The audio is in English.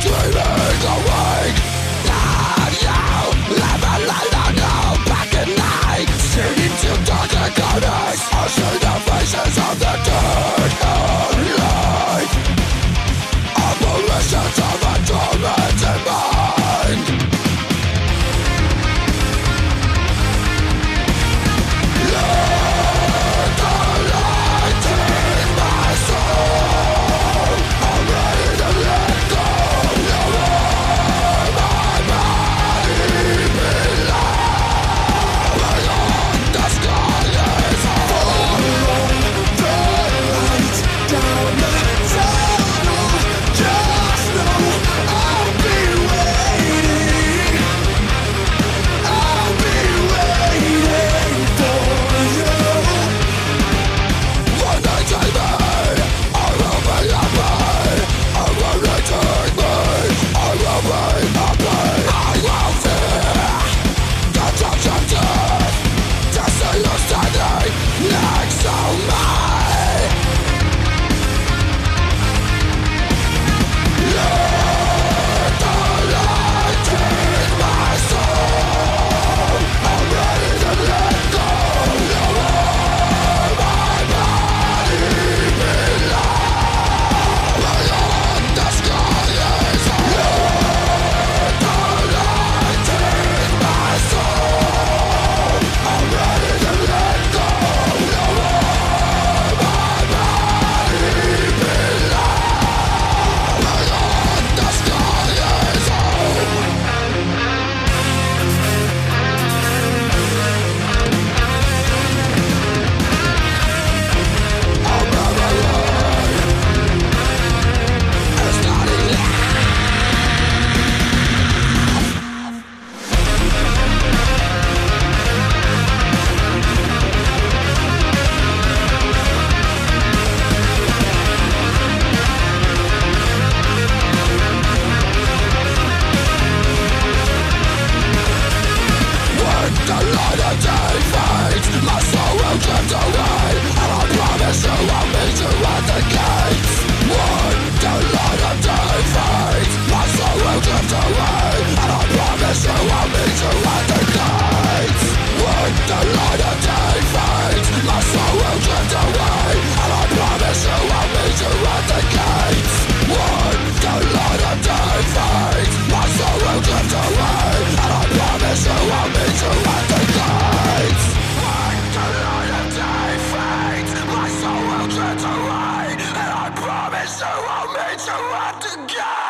dreaming away made someone to go!